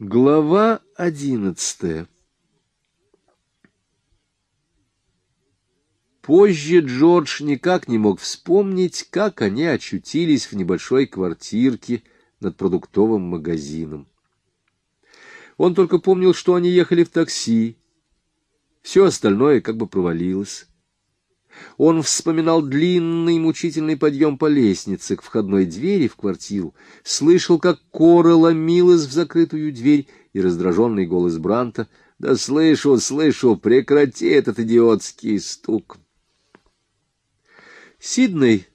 Глава одиннадцатая Позже Джордж никак не мог вспомнить, как они очутились в небольшой квартирке над продуктовым магазином. Он только помнил, что они ехали в такси. Все остальное как бы провалилось. Он вспоминал длинный мучительный подъем по лестнице к входной двери в квартиру, слышал, как Кора ломилась в закрытую дверь, и раздраженный голос Бранта «Да слышу, слышу, прекрати этот идиотский стук!» Сидней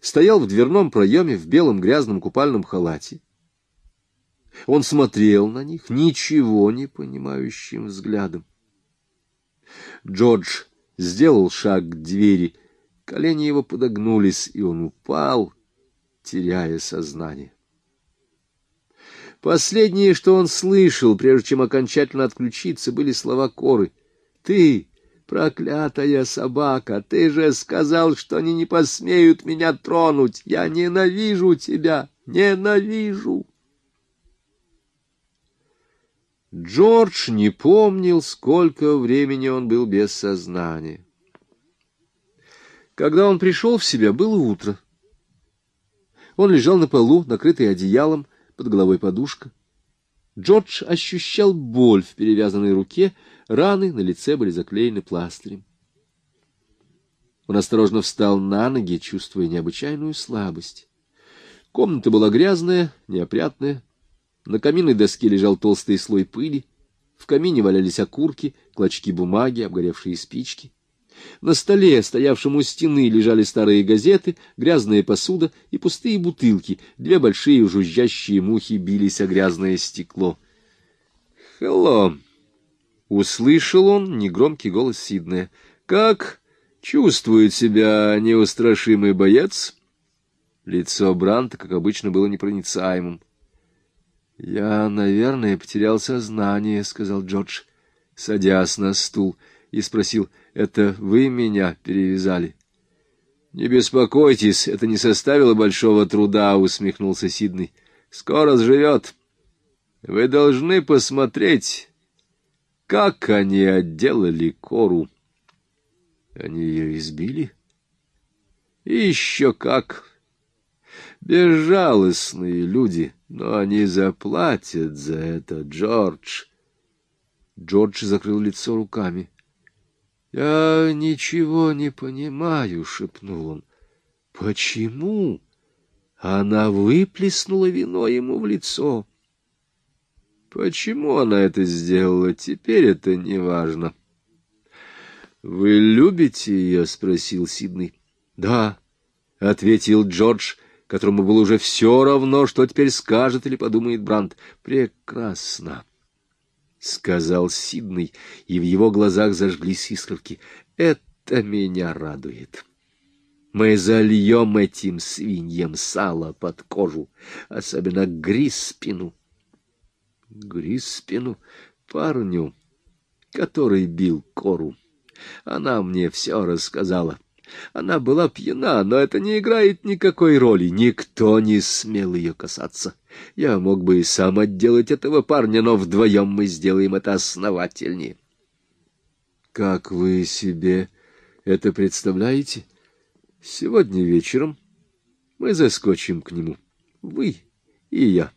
стоял в дверном проеме в белом грязном купальном халате. Он смотрел на них ничего не понимающим взглядом. Джордж сделал шаг к двери. Колени его подогнулись, и он упал, теряя сознание. Последнее, что он слышал, прежде чем окончательно отключиться, были слова Коры. «Ты, проклятая собака, ты же сказал, что они не посмеют меня тронуть. Я ненавижу тебя, ненавижу!» Джордж не помнил, сколько времени он был без сознания. Когда он пришел в себя, было утро. Он лежал на полу, накрытый одеялом, под головой подушка. Джордж ощущал боль в перевязанной руке, раны на лице были заклеены пластырем. Он осторожно встал на ноги, чувствуя необычайную слабость. Комната была грязная, неопрятная, на каминной доске лежал толстый слой пыли, в камине валялись окурки, клочки бумаги, обгоревшие спички. На столе, стоявшем у стены, лежали старые газеты, грязная посуда и пустые бутылки. Две большие жужжащие мухи бились о грязное стекло. «Хелло!» — услышал он негромкий голос Сиднея. «Как чувствует себя неустрашимый боец?» Лицо Бранта, как обычно, было непроницаемым. — Я, наверное, потерял сознание, — сказал Джордж, садясь на стул, и спросил, — это вы меня перевязали? — Не беспокойтесь, это не составило большого труда, — усмехнулся Сиднey. — Скоро сживет. Вы должны посмотреть, как они отделали кору. Они ее избили? — Еще как! Безжалостные люди, но они заплатят за это, Джордж. Джордж закрыл лицо руками. — Я ничего не понимаю, — шепнул он. — Почему? Она выплеснула вино ему в лицо. Почему она это сделала, теперь это не важно. — Вы любите ее? — спросил Сиднey. — Да, — ответил Джордж, — которому было уже все равно, что теперь скажет или подумает Бранд. «Прекрасно!» — сказал Сиднey, и в его глазах зажглись искорки. «Это меня радует!» Мы зальем этим свиньям сало под кожу, особенно Гриспину. Гриспину, парню, который бил кору. Она мне все рассказала. Она была пьяна, но это не играет никакой роли. Никто не смел ее касаться. Я мог бы и сам отделать этого парня, но вдвоем мы сделаем это основательнее. Как вы себе это представляете? Сегодня вечером мы заскочим к нему. Вы и я.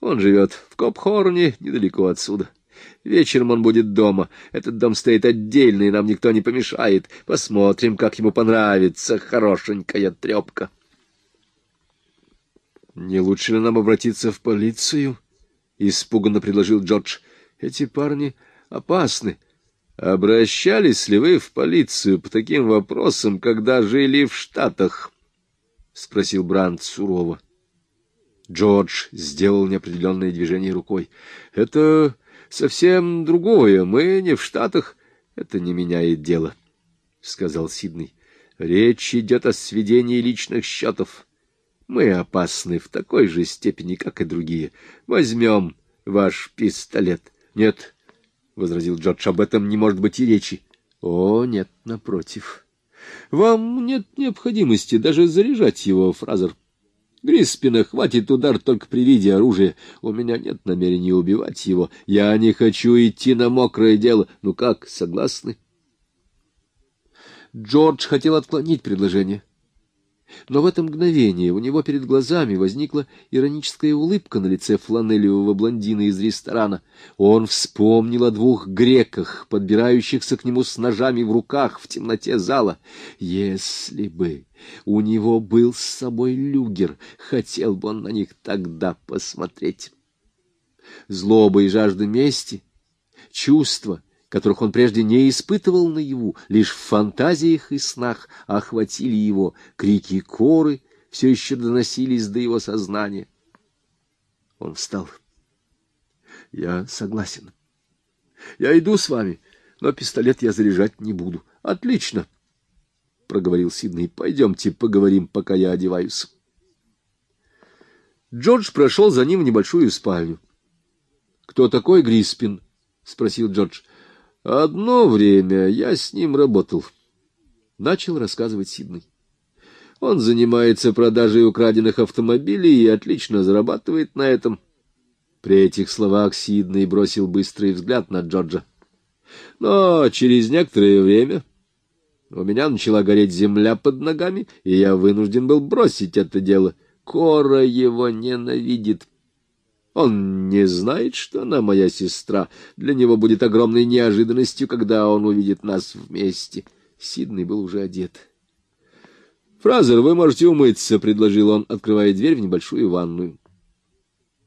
Он живет в Копхорне, недалеко отсюда. — Вечером он будет дома. Этот дом стоит отдельно, и нам никто не помешает. Посмотрим, как ему понравится хорошенькая трепка. — Не лучше ли нам обратиться в полицию? — испуганно предложил Джордж. — Эти парни опасны. — Обращались ли вы в полицию по таким вопросам, когда жили в Штатах? — спросил Брандт сурово. Джордж сделал неопределенное движение рукой. — Это совсем другое. Мы не в Штатах. Это не меняет дело, — сказал Сиднey. Речь идет о сведении личных счетов. Мы опасны в такой же степени, как и другие. Возьмем ваш пистолет. Нет, — возразил Джордж, — об этом не может быть и речи. О, нет, напротив. Вам нет необходимости даже заряжать его, Фразер. Гриспина хватит удар только при виде оружия. У меня нет намерения убивать его. Я не хочу идти на мокрое дело. Ну как, согласны? Джордж хотел отклонить предложение. Но в это мгновение у него перед глазами возникла ироническая улыбка на лице фланелевого блондина из ресторана. Он вспомнил о двух греках, подбирающихся к нему с ножами в руках в темноте зала. Если бы у него был с собой люгер, хотел бы он на них тогда посмотреть. Злоба и жажда мести, чувства — которых он прежде не испытывал наяву, лишь в фантазиях и снах охватили его, крики коры все еще доносились до его сознания. Он встал. — Я согласен. Я иду с вами, но пистолет я заряжать не буду. — Отлично, — проговорил Сидней. — Пойдемте поговорим, пока я одеваюсь. Джордж прошел за ним в небольшую спальню. — Кто такой Гриспин? — спросил Джордж. Одно время я с ним работал. Начал рассказывать Сиднey. Он занимается продажей украденных автомобилей и отлично зарабатывает на этом. При этих словах Сидней бросил быстрый взгляд на Джорджа. Но через некоторое время у меня начала гореть земля под ногами, и я вынужден был бросить это дело. Кора его ненавидит. Он не знает, что она моя сестра. Для него будет огромной неожиданностью, когда он увидит нас вместе. Сиднey был уже одет. «Фразер, вы можете умыться», — предложил он, открывая дверь в небольшую ванную.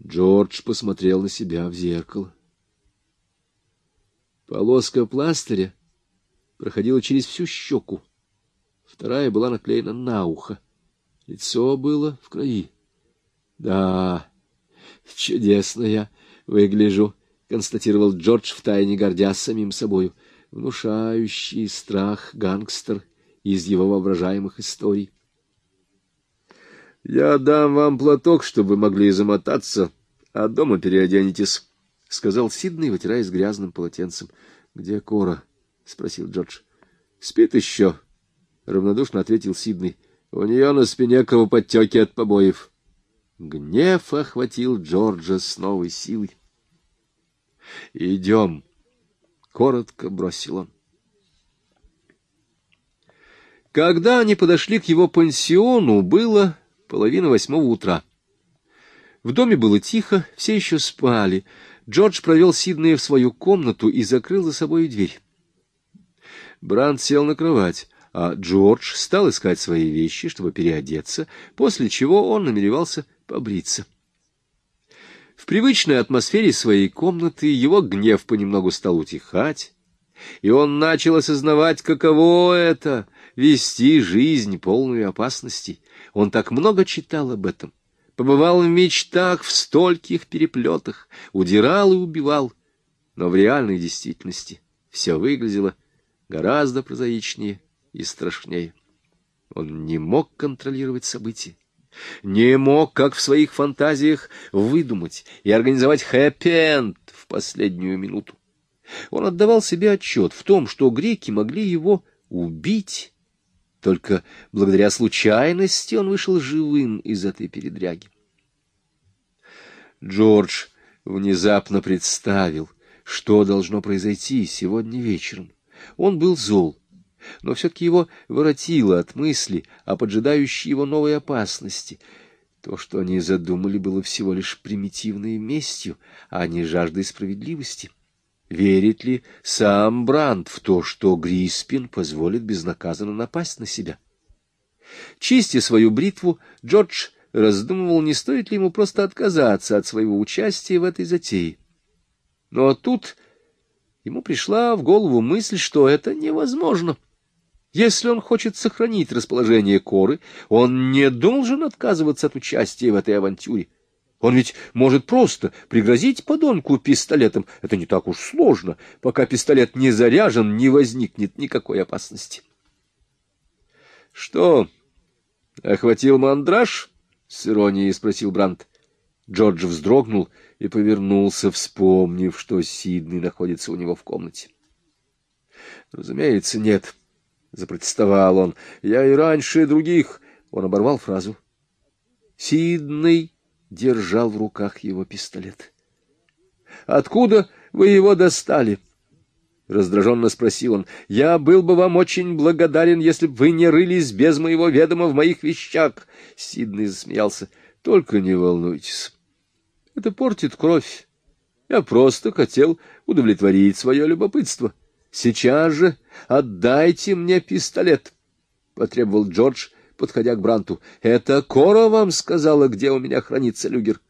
Джордж посмотрел на себя в зеркало. Полоска пластыря проходила через всю щеку. Вторая была наклеена на ухо. Лицо было в крови. Да, — Чудесно я выгляжу, — констатировал Джордж, втайне гордясь самим собою. Внушающий страх гангстер из его воображаемых историй. — Я дам вам платок, чтобы вы могли замотаться, а дома переоденетесь, — сказал Сиднey, вытираясь грязным полотенцем. — Где Кора? — спросил Джордж. — Спит еще, — равнодушно ответил Сидней. — У нее на спине кровоподтеки от побоев. — Гнев охватил Джорджа с новой силой. «Идем!» — коротко бросил он. Когда они подошли к его пансиону, было половина восьмого утра. В доме было тихо, все еще спали. Джордж провел Сиднея в свою комнату и закрыл за собой дверь. Бранд сел на кровать, а Джордж стал искать свои вещи, чтобы переодеться, после чего он намеревался побриться. В привычной атмосфере своей комнаты его гнев понемногу стал утихать, и он начал осознавать, каково это — вести жизнь, полную опасностей. Он так много читал об этом, побывал в мечтах в стольких переплетах, удирал и убивал, но в реальной действительности все выглядело гораздо прозаичнее и страшнее. Он не мог контролировать события не мог, как в своих фантазиях, выдумать и организовать хэппи-энд в последнюю минуту. Он отдавал себе отчет в том, что греки могли его убить. Только благодаря случайности он вышел живым из этой передряги. Джордж внезапно представил, что должно произойти сегодня вечером. Он был зол но все-таки его воротило от мысли о поджидающей его новой опасности. То, что они задумали, было всего лишь примитивной местью, а не жаждой справедливости. Верит ли сам Бранд в то, что Гриспин позволит безнаказанно напасть на себя? Чистя свою бритву, Джордж раздумывал, не стоит ли ему просто отказаться от своего участия в этой затее. Но тут ему пришла в голову мысль, что это невозможно. Если он хочет сохранить расположение Коры, он не должен отказываться от участия в этой авантюре. Он ведь может просто пригрозить подонку пистолетом. Это не так уж сложно. Пока пистолет не заряжен, не возникнет никакой опасности. — Что, охватил мандраж? — с иронией спросил Брандт. Джордж вздрогнул и повернулся, вспомнив, что Сиднey находится у него в комнате. — Разумеется, нет. — запротестовал он. Я и раньше других. Он оборвал фразу. Сидней держал в руках его пистолет. — Откуда вы его достали? — раздраженно спросил он. — Я был бы вам очень благодарен, если бы вы не рылись без моего ведома в моих вещах. Сидней засмеялся. — Только не волнуйтесь. Это портит кровь. Я просто хотел удовлетворить свое любопытство. Сейчас же отдайте мне пистолет, — потребовал Джордж, подходя к Бранту. — Это Кора вам сказала, где у меня хранится люгер.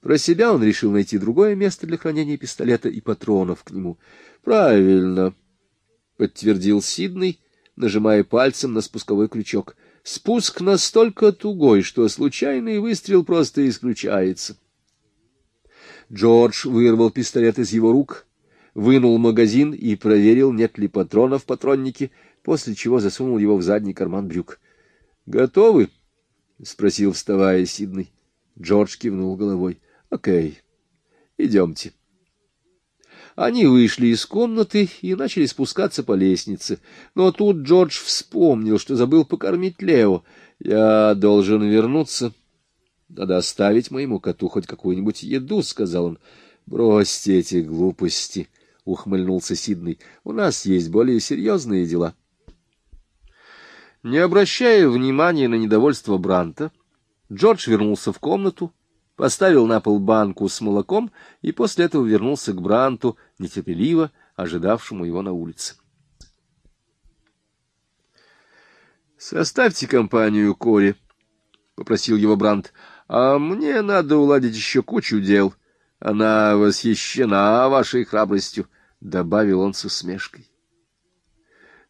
Про себя он решил найти другое место для хранения пистолета и патронов к нему. — Правильно, — подтвердил Сиднey, нажимая пальцем на спусковой крючок. — Спуск настолько тугой, что случайный выстрел просто исключается. Джордж вырвал пистолет из его рук, вынул магазин и проверил, нет ли патронов в патроннике, после чего засунул его в задний карман брюк. — Готовы? — спросил, вставая Сиднey. Джордж кивнул головой. — Окей, идемте. Они вышли из комнаты и начали спускаться по лестнице. Но тут Джордж вспомнил, что забыл покормить Лео. «Я должен вернуться. Надо оставить моему коту хоть какую-нибудь еду», — сказал он. «Бросьте эти глупости», — ухмыльнулся Сиднey. «У нас есть более серьезные дела». Не обращая внимания на недовольство Бранта, Джордж вернулся в комнату, поставил на пол банку с молоком и после этого вернулся к Бранту, нетерпеливо ожидавшему его на улице. «Составьте компанию Кори», — попросил его Брант, — «а мне надо уладить еще кучу дел. Она восхищена вашей храбростью», — добавил он с усмешкой.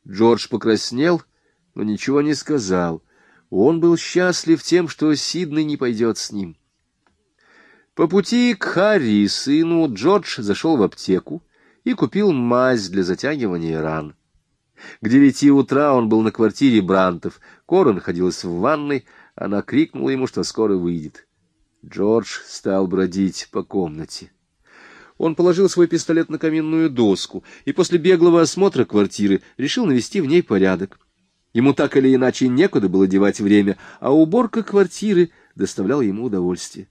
Джордж покраснел но ничего не сказал. Он был счастлив тем, что Сиднey не пойдет с ним. По пути к Харри, сыну, Джордж зашел в аптеку и купил мазь для затягивания ран. К девяти утра он был на квартире Брантов. Кора находилась в ванной, она крикнула ему, что скоро выйдет. Джордж стал бродить по комнате. Он положил свой пистолет на каминную доску и после беглого осмотра квартиры решил навести в ней порядок. Ему так или иначе некуда было девать время, а уборка квартиры доставляла ему удовольствие.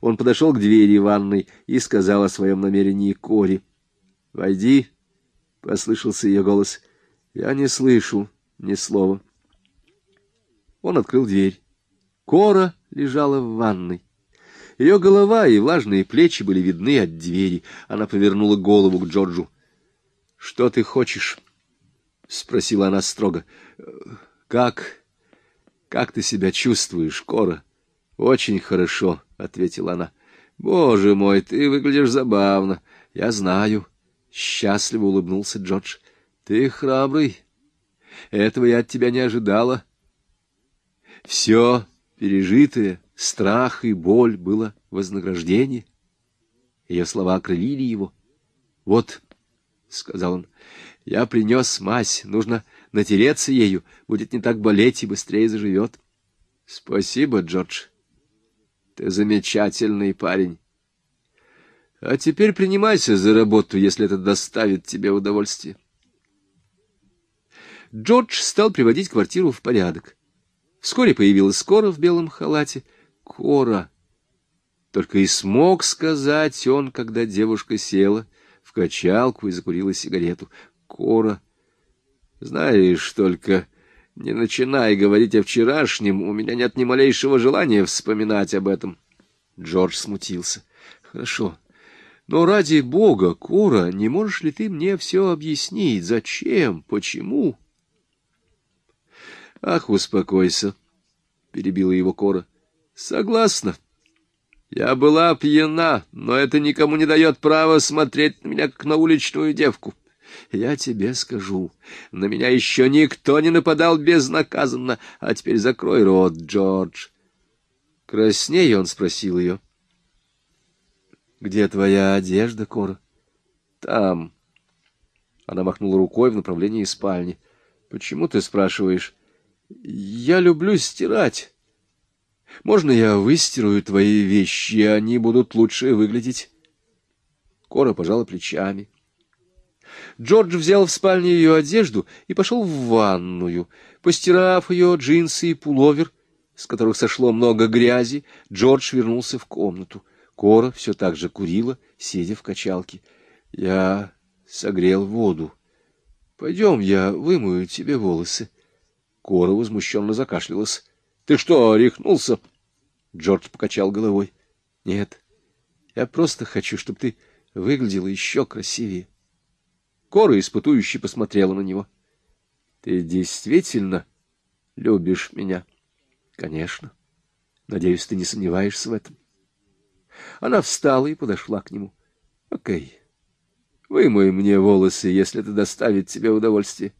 Он подошел к двери ванной и сказал о своем намерении Кори. — Войди, — послышался ее голос. — Я не слышу ни слова. Он открыл дверь. Кора лежала в ванной. Ее голова и влажные плечи были видны от двери. Она повернула голову к Джорджу. — Что ты хочешь? — спросила она строго. — Как... как ты себя чувствуешь, Кора? — Очень хорошо, — ответила она. — Боже мой, ты выглядишь забавно. Я знаю. Счастливо улыбнулся Джордж. — Ты храбрый. Этого я от тебя не ожидала. Все пережитое, страх и боль было вознаграждение. Ее слова окрылили его. — Вот, — сказал он, я принес мазь, нужно натереться ею, будет не так болеть и быстрее заживет. Спасибо, Джордж. Ты замечательный парень. А теперь принимайся за работу, если это доставит тебе удовольствие. Джордж стал приводить квартиру в порядок. Вскоре появилась Кора в белом халате. Кора! Только и смог сказать он, когда девушка села в качалку и закурила сигарету. Кора. Знаешь, только не начинай говорить о вчерашнем, у меня нет ни малейшего желания вспоминать об этом. Джордж смутился. Хорошо. Но ради бога, Кора, не можешь ли ты мне все объяснить? Зачем? Почему? Ах, успокойся, — перебила его Кора. Согласна. Я была пьяна, но это никому не дает права смотреть на меня, как на уличную девку. Я тебе скажу, на меня еще никто не нападал безнаказанно, а теперь закрой рот, Джордж. Краснее он спросил ее. — Где твоя одежда, Кора? — Там. Она махнула рукой в направлении спальни. — Почему ты спрашиваешь? — Я люблю стирать. Можно я выстирую твои вещи, и они будут лучше выглядеть? Кора пожала плечами. — Джордж взял в спальне ее одежду и пошел в ванную. Постирав ее джинсы и пуловер, с которых сошло много грязи, Джордж вернулся в комнату. Кора все так же курила, сидя в качалке. Я согрел воду. Пойдем, я вымою тебе волосы. Кора возмущенно закашлялась. — Ты что, рехнулся? Джордж покачал головой. — Нет, я просто хочу, чтобы ты выглядела еще красивее. Кора испытующе посмотрела на него. — Ты действительно любишь меня? — Конечно. Надеюсь, ты не сомневаешься в этом. Она встала и подошла к нему. — Окей. Вымой мне волосы, если это доставит тебе удовольствие.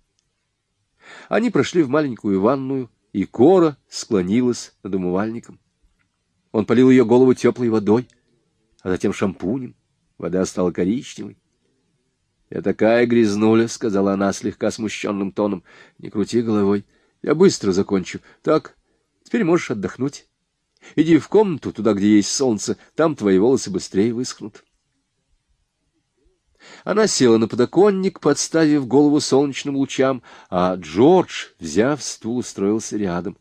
Они прошли в маленькую ванную, и Кора склонилась над умывальником. Он полил ее голову теплой водой, а затем шампунем. Вода стала коричневой. — Я такая грязнуля, — сказала она слегка смущенным тоном. — Не крути головой. Я быстро закончу. Так, теперь можешь отдохнуть. Иди в комнату, туда, где есть солнце, там твои волосы быстрее высохнут. Она села на подоконник, подставив голову солнечным лучам, а Джордж, взяв стул, устроился рядом.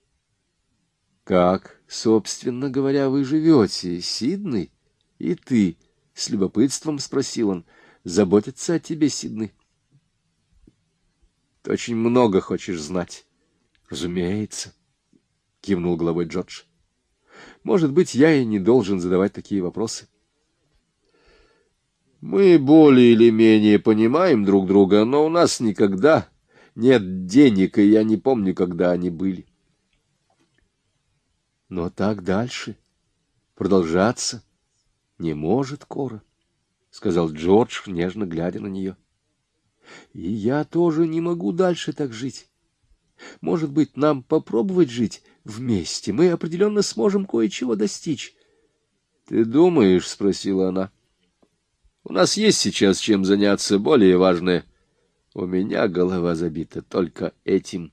— Как, собственно говоря, вы живете, Сиднey? И ты? — с любопытством спросил он. — Заботится о тебе, Сиднey? — Ты очень много хочешь знать. — Разумеется, — кивнул головой Джордж. — Может быть, я и не должен задавать такие вопросы. — мы более или менее понимаем друг друга, но у нас никогда нет денег, и я не помню, когда они были. Но так дальше продолжаться не может, Кора, — сказал Джордж, нежно глядя на нее. И я тоже не могу дальше так жить. Может быть, нам попробовать жить вместе? Мы определенно сможем кое-чего достичь. — Ты думаешь? — спросила она. — у нас есть сейчас чем заняться, более важное. У меня голова забита только этим.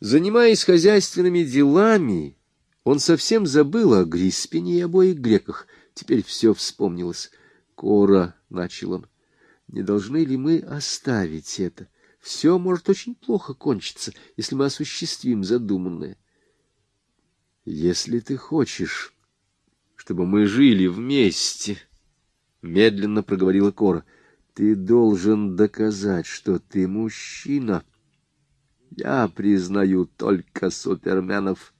Занимаясь хозяйственными делами, он совсем забыл о Гриспине и обоих греках. Теперь все вспомнилось. «Кора», — начал он, — «не должны ли мы оставить это? Все может очень плохо кончиться, если мы осуществим задуманное». «Если ты хочешь...» чтобы мы жили вместе, — медленно проговорила Кора. — Ты должен доказать, что ты мужчина. Я признаю только суперменов.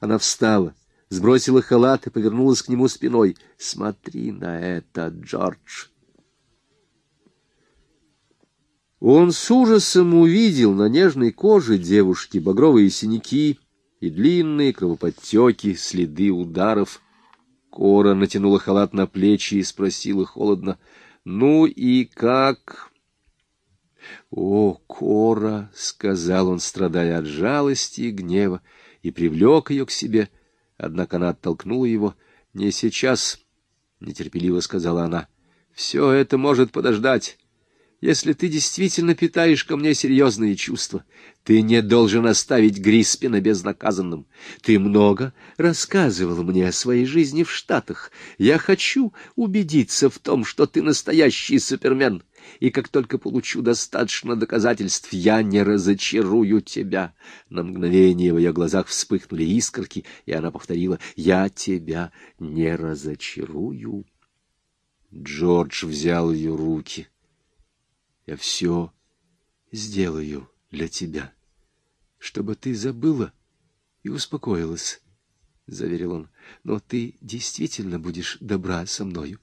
Она встала, сбросила халат и повернулась к нему спиной. — Смотри на это, Джордж. Он с ужасом увидел на нежной коже девушки багровые синяки и длинные кровоподтеки, следы ударов — Кора натянула халат на плечи и спросила холодно, «Ну и как?» «О, Кора!» — сказал он, страдая от жалости и гнева, и привлек ее к себе. Однако она оттолкнула его. «Не сейчас», — нетерпеливо сказала она. «Все это может подождать. Если ты действительно питаешь ко мне серьезные чувства, ты не должен оставить Гриспина безнаказанным. Ты много рассказывал мне о своей жизни в Штатах. Я хочу убедиться в том, что ты настоящий супермен, и как только получу достаточно доказательств, я не разочарую тебя. На мгновение в ее глазах вспыхнули искорки, и она повторила «Я тебя не разочарую». Джордж взял ее руки. Я все сделаю для тебя, чтобы ты забыла и успокоилась, — заверил он. — Но ты действительно будешь добра со мною.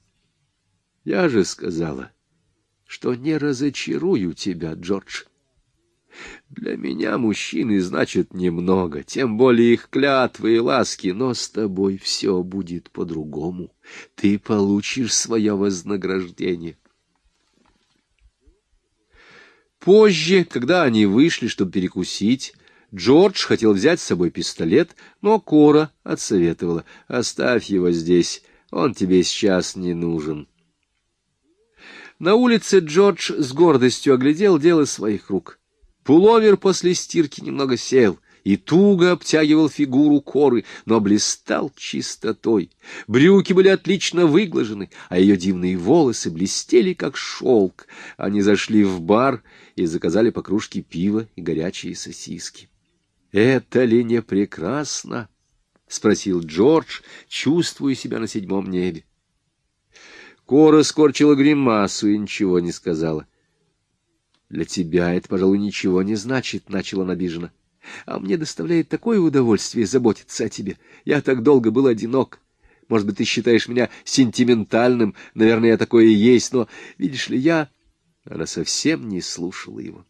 Я же сказала, что не разочарую тебя, Джордж. Для меня мужчины значат немного, тем более их клятвы и ласки, но с тобой все будет по-другому. Ты получишь свое вознаграждение. Позже, когда они вышли, чтобы перекусить, Джордж хотел взять с собой пистолет, но Кора отсоветовала. «Оставь его здесь, он тебе сейчас не нужен». На улице Джордж с гордостью оглядел дело своих рук. Пуловер после стирки немного сел — и туго обтягивал фигуру коры, но блистал чистотой. Брюки были отлично выглажены, а ее дивные волосы блестели, как шелк. Они зашли в бар и заказали по кружке пива и горячие сосиски. Это ли не прекрасно? — спросил Джордж, чувствуя себя на седьмом небе. Кора скорчила гримасу и ничего не сказала. — Для тебя это, пожалуй, ничего не значит, — начала он обиженно. — А мне доставляет такое удовольствие заботиться о тебе. Я так долго был одинок. Может быть, ты считаешь меня сентиментальным, наверное, я такое и есть, но, видишь ли, я... Она совсем не слушала его.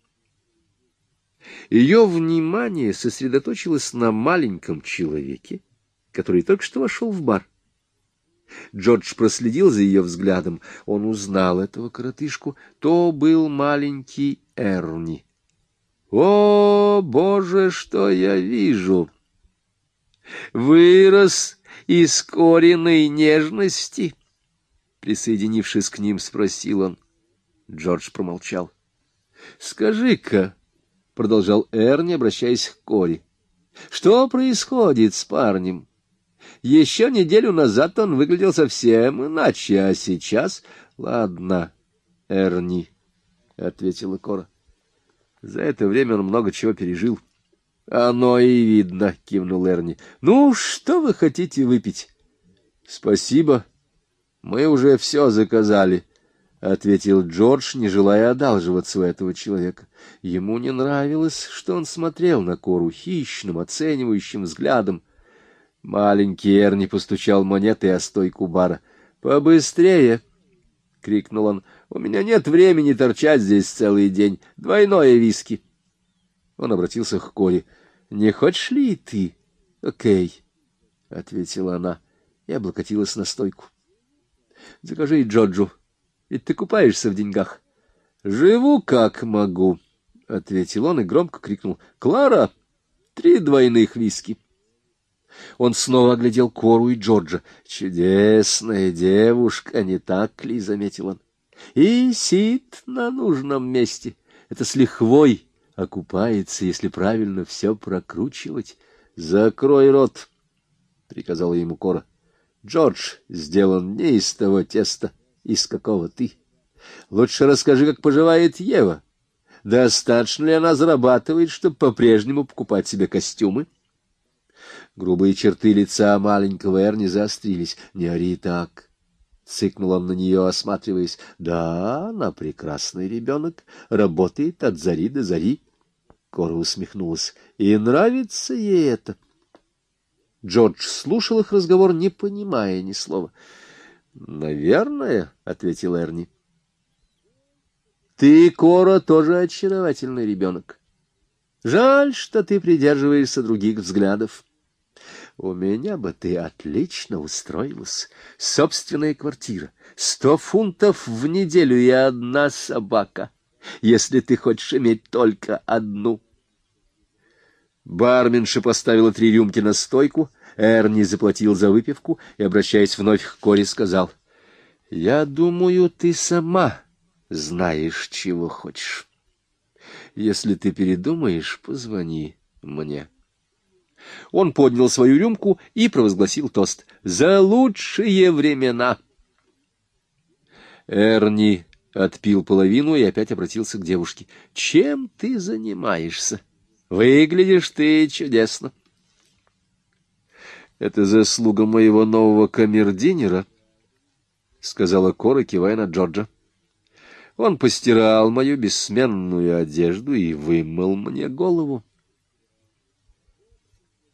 Ее внимание сосредоточилось на маленьком человеке, который только что вошел в бар. Джордж проследил за ее взглядом. Он узнал этого коротышку. То был маленький Эрни. «О, Боже, что я вижу!» «Вырос из коренной нежности?» Присоединившись к ним, спросил он. Джордж промолчал. «Скажи-ка», — продолжал Эрни, обращаясь к Кори, — «что происходит с парнем?» Еще неделю назад он выглядел совсем иначе, а сейчас... — Ладно, Эрни, — ответила Кора. За это время он много чего пережил. — Оно и видно, — кивнул Эрни. — Ну, что вы хотите выпить? — Спасибо. Мы уже все заказали, — ответил Джордж, не желая одалживаться у этого человека. Ему не нравилось, что он смотрел на Кору хищным, оценивающим взглядом. Маленький Эрни постучал монетой о стойку бара. «Побыстрее!» — крикнул он. «У меня нет времени торчать здесь целый день. Двойное виски!» Он обратился к Коре. «Не хочешь ли ты?» «Окей», — ответила она и облокотилась на стойку. «Закажи Джоджу, ведь ты купаешься в деньгах». «Живу как могу», — ответил он и громко крикнул. «Клара, три двойных виски». Он снова оглядел Кору и Джорджа. «Чудесная девушка, не так ли?» — заметил он. «И сид на нужном месте. Это с лихвой окупается, если правильно все прокручивать. Закрой рот!» — приказала ему Кора. «Джордж сделан не из того теста, из какого ты. Лучше расскажи, как поживает Ева. Достаточно ли она зарабатывает, чтобы по-прежнему покупать себе костюмы?» Грубые черты лица маленького Эрни заострились. — Не ори так! — цыкнул он на нее, осматриваясь. — Да, она прекрасный ребенок, работает от зари до зари. Кора усмехнулась. — И нравится ей это. Джордж слушал их разговор, не понимая ни слова. — Наверное, — ответил Эрни. — Ты, Кора, тоже очаровательный ребенок. Жаль, что ты придерживаешься других взглядов. У меня бы ты отлично устроилась. Собственная квартира, сто фунтов в неделю и одна собака, если ты хочешь иметь только одну. Барменша поставила три рюмки на стойку, Эрни заплатил за выпивку и, обращаясь вновь к Коре, сказал, — Я думаю, ты сама знаешь, чего хочешь. Если ты передумаешь, позвони мне. — он поднял свою рюмку и провозгласил тост. «За лучшие времена!» Эрни отпил половину и опять обратился к девушке. «Чем ты занимаешься? Выглядишь ты чудесно!» «Это заслуга моего нового камердинера, сказала Кора, кивая на Джорджа. «Он постирал мою бессменную одежду и вымыл мне голову».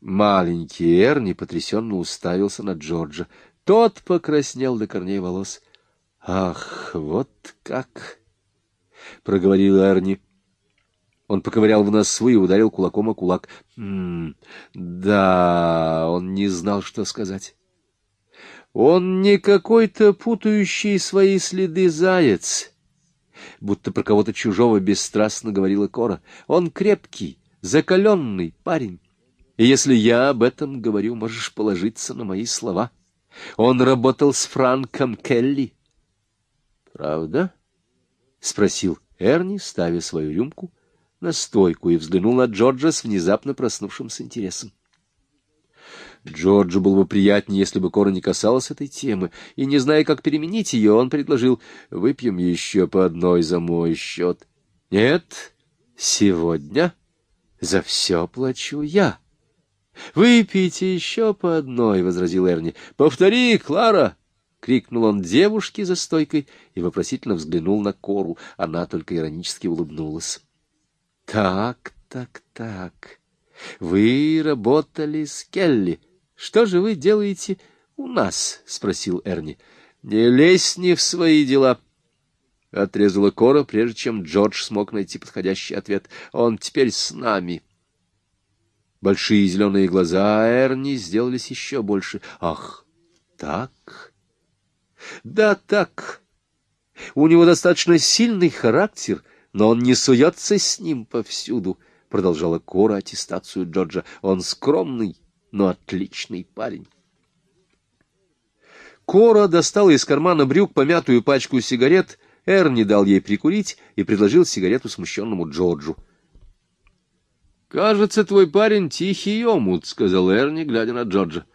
Маленький Эрни потрясенно уставился на Джорджа. Тот покраснел до корней волос. — Ах, вот как! — проговорил Эрни. Он поковырял в носу и ударил кулаком о кулак. «М да, он не знал, что сказать. Он не какой-то путающий свои следы заяц, будто про кого-то чужого бесстрастно говорила Кора. Он крепкий, закаленный парень. И если я об этом говорю, можешь положиться на мои слова. Он работал с Франком Келли. — Правда? — спросил Эрни, ставя свою рюмку на стойку и взглянул на Джорджа с внезапно проснувшимся интересом. Джорджу было бы приятнее, если бы Кора не касалась этой темы, и, не зная, как переменить ее, он предложил «выпьем еще по одной за мой счет». «Нет, сегодня За все плачу я. — Выпейте еще по одной, — возразил Эрни. — Повтори, Клара! — крикнул он девушке за стойкой и вопросительно взглянул на Кору. Она только иронически улыбнулась. — Так, так, так. Вы работали с Келли. Что же вы делаете у нас? — спросил Эрни. — Не лезь не в свои дела. — отрезала Кора, прежде чем Джордж смог найти подходящий ответ. — Он теперь с нами. — Большие зеленые глаза Эрни сделались еще больше. Ах, так? Да, так. У него достаточно сильный характер, но он не суется с ним повсюду, продолжала Кора аттестацию Джорджа. Он скромный, но отличный парень. Кора достала из кармана брюк помятую пачку сигарет, Эрни дал ей прикурить и предложил сигарету смущенному Джорджу. «Кажется, твой парень тихий омут», — сказал Эрни, глядя на Джорджа.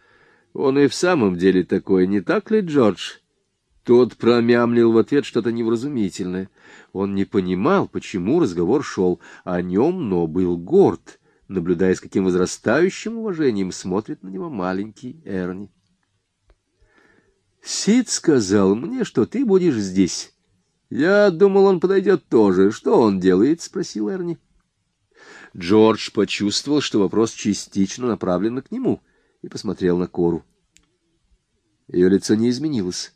«Он и в самом деле такой, не так ли, Джордж?» Тот промямлил в ответ что-то невразумительное. Он не понимал, почему разговор шел о нем, но был горд, наблюдая, с каким возрастающим уважением смотрит на него маленький Эрни. «Сид сказал мне, что ты будешь здесь. Я думал, он подойдет тоже. Что он делает?» — спросил Эрни. Джордж почувствовал, что вопрос частично направлен к нему, и посмотрел на Кору. Ее лицо не изменилось.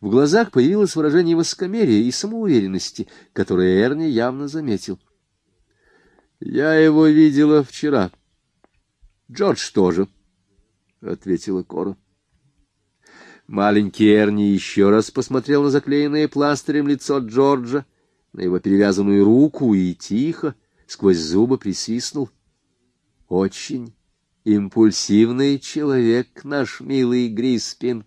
В глазах появилось выражение высокомерия и самоуверенности, которое Эрни явно заметил. — Я его видела вчера. — Джордж тоже, — ответила Кора. Маленький Эрни еще раз посмотрел на заклеенное пластырем лицо Джорджа, на его перевязанную руку и тихо, сквозь зубы присвистнул. Очень импульсивный человек наш милый Гриспин,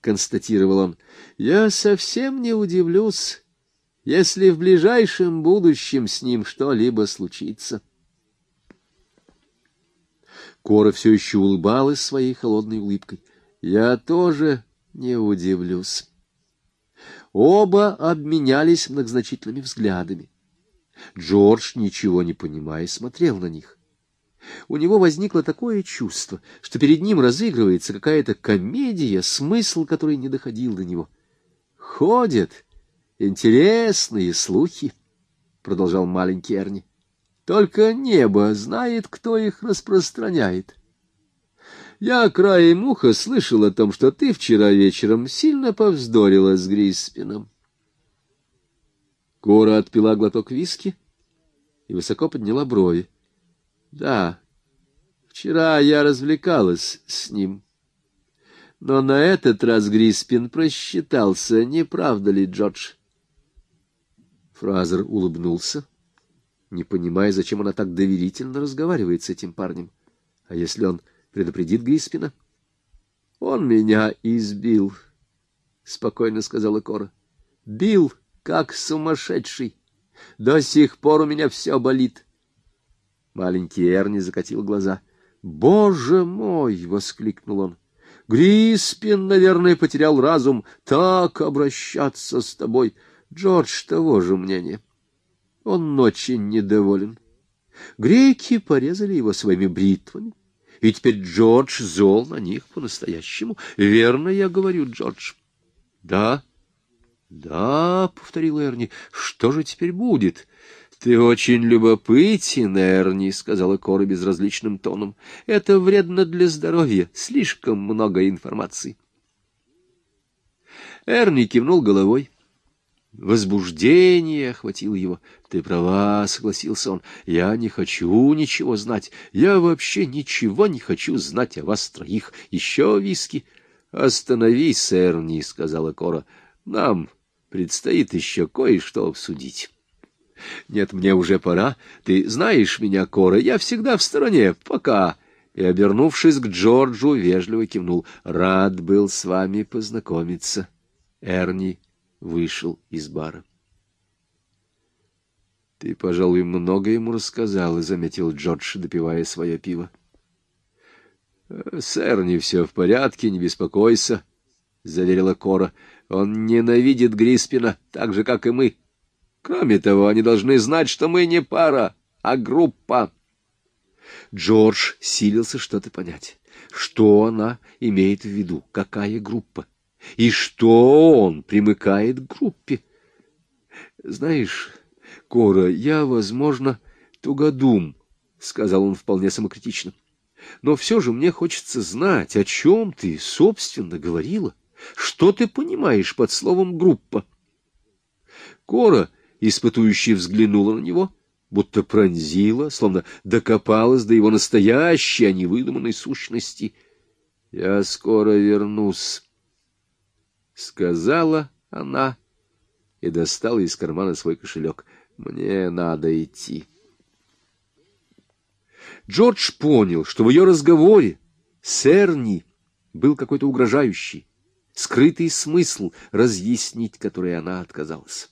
констатировал он. Я совсем не удивлюсь, если в ближайшем будущем с ним что-либо случится. Кора все еще улыбалась своей холодной улыбкой. Я тоже не удивлюсь. Оба обменялись многозначительными взглядами. Джордж, ничего не понимая, смотрел на них. У него возникло такое чувство, что перед ним разыгрывается какая-то комедия, смысл которой не доходил до него. «Ходят интересные слухи», — продолжал маленький Эрни. «Только небо знает, кто их распространяет». Я краем уха слышал о том, что ты вчера вечером сильно повздорила с Гриспином. Кора отпила глоток виски и высоко подняла брови. — Да, вчера я развлекалась с ним. Но на этот раз Гриспин просчитался, не правда ли, Джордж? Фразер улыбнулся, не понимая, зачем она так доверительно разговаривает с этим парнем. А если он предупредит Гриспина? — Он меня избил, — спокойно сказала Кора. — Бил как сумасшедший. До сих пор у меня все болит. Маленький Эрни закатил глаза. «Боже мой!» — воскликнул он. «Гриспин, наверное, потерял разум. Так обращаться с тобой. Джордж того же мнения. Он очень недоволен. Греки порезали его своими бритвами. И теперь Джордж зол на них по-настоящему. Верно я говорю, Джордж?» «Да», да, — повторил Эрни, — что же теперь будет? — Ты очень любопытен, Эрни, — сказала Кора безразличным тоном. — Это вредно для здоровья, слишком много информации. Эрни кивнул головой. Возбуждение охватило его. — Ты права, — согласился он. — Я не хочу ничего знать. Я вообще ничего не хочу знать о вас троих. Еще виски. — Остановись, Эрни, — сказала Кора. — Нам Предстоит еще кое-что обсудить. Нет, мне уже пора. Ты знаешь меня, Кора, я всегда в стороне. Пока. И, обернувшись к Джорджу, вежливо кивнул. Рад был с вами познакомиться. Эрни вышел из бара. Ты, пожалуй, много ему рассказал, — заметил Джордж, допивая свое пиво. — С Эрни все в порядке, не беспокойся, — заверила Кора. Он ненавидит Гриспина, так же, как и мы. Кроме того, они должны знать, что мы не пара. а группа. Джордж силился что-то понять. Что она имеет в виду? Какая группа? И что он примыкает к группе? Знаешь, Кора, я, возможно, тугодум, — сказал он вполне самокритично. Но все же мне хочется знать, о чем ты, собственно, говорила. Что ты понимаешь под словом «группа»? Кора, испытующий, взглянула на него, будто пронзила, словно докопалась до его настоящей, а не выдуманной сущности. — Я скоро вернусь, — сказала она и достала из кармана свой кошелек. — Мне надо идти. Джордж понял, что в ее разговоре с Эрни был какой-то угрожающий, скрытый смысл, разъяснить который она отказалась.